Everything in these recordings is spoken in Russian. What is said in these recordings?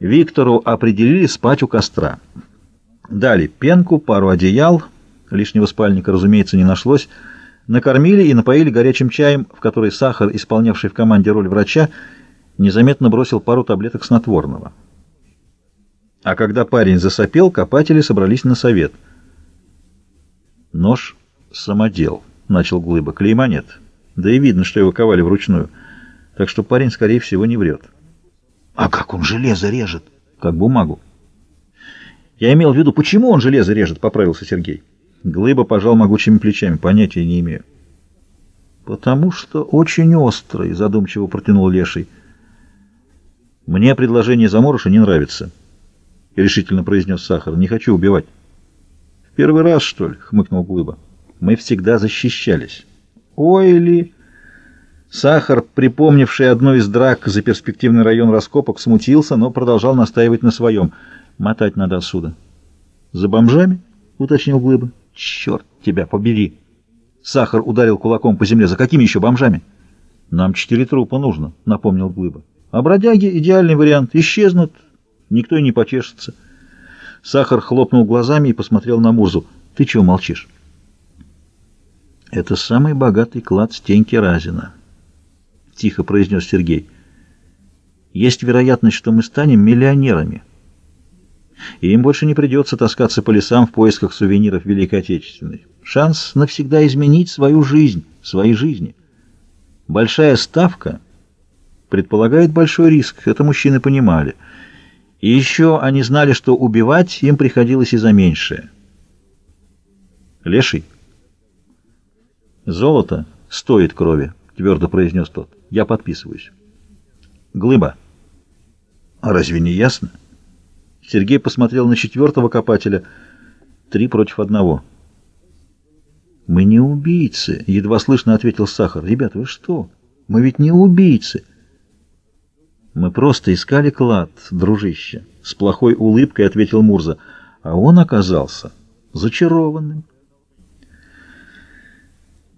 Виктору определили спать у костра. Дали пенку, пару одеял, лишнего спальника, разумеется, не нашлось, накормили и напоили горячим чаем, в который Сахар, исполнявший в команде роль врача, незаметно бросил пару таблеток снотворного. А когда парень засопел, копатели собрались на совет. «Нож — самодел», — начал Глыба. «Клейма нет. Да и видно, что его ковали вручную. Так что парень, скорее всего, не врет». «А как он железо режет?» «Как бумагу». «Я имел в виду, почему он железо режет?» — поправился Сергей. Глыба пожал могучими плечами. «Понятия не имею». «Потому что очень острый», — задумчиво протянул Леший. «Мне предложение заморыша не нравится», — решительно произнес Сахар. «Не хочу убивать». «В первый раз, что ли?» — хмыкнул Глыба. «Мы всегда защищались». «Ой ли...» Сахар, припомнивший одну из драк за перспективный район раскопок, смутился, но продолжал настаивать на своем. «Мотать надо отсюда». «За бомжами?» — уточнил Глыба. «Черт тебя побери!» Сахар ударил кулаком по земле. «За какими еще бомжами?» «Нам четыре трупа нужно», — напомнил Глыба. А бродяги — идеальный вариант. Исчезнут, никто и не почешется. Сахар хлопнул глазами и посмотрел на Мурзу. «Ты чего молчишь?» «Это самый богатый клад Стеньки Разина», — тихо произнес Сергей. «Есть вероятность, что мы станем миллионерами, и им больше не придется таскаться по лесам в поисках сувениров Великой Отечественной. Шанс навсегда изменить свою жизнь, свои жизни. Большая ставка — предполагает большой риск, это мужчины понимали. И еще они знали, что убивать им приходилось и за меньшее. Леший. «Золото стоит крови», — твердо произнес тот. «Я подписываюсь». «Глыба». «А разве не ясно?» Сергей посмотрел на четвертого копателя. Три против одного. «Мы не убийцы», — едва слышно ответил Сахар. «Ребята, вы что? Мы ведь не убийцы». «Мы просто искали клад, дружище», — с плохой улыбкой ответил Мурза. А он оказался зачарованным.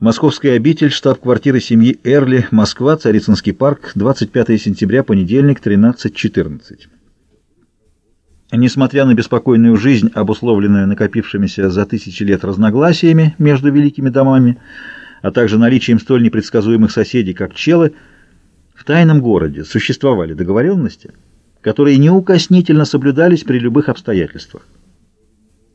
Московская обитель, штаб-квартира семьи Эрли, Москва, Царицынский парк, 25 сентября, понедельник, 13.14. Несмотря на беспокойную жизнь, обусловленную накопившимися за тысячи лет разногласиями между великими домами, а также наличием столь непредсказуемых соседей, как челы, в тайном городе существовали договоренности, которые неукоснительно соблюдались при любых обстоятельствах.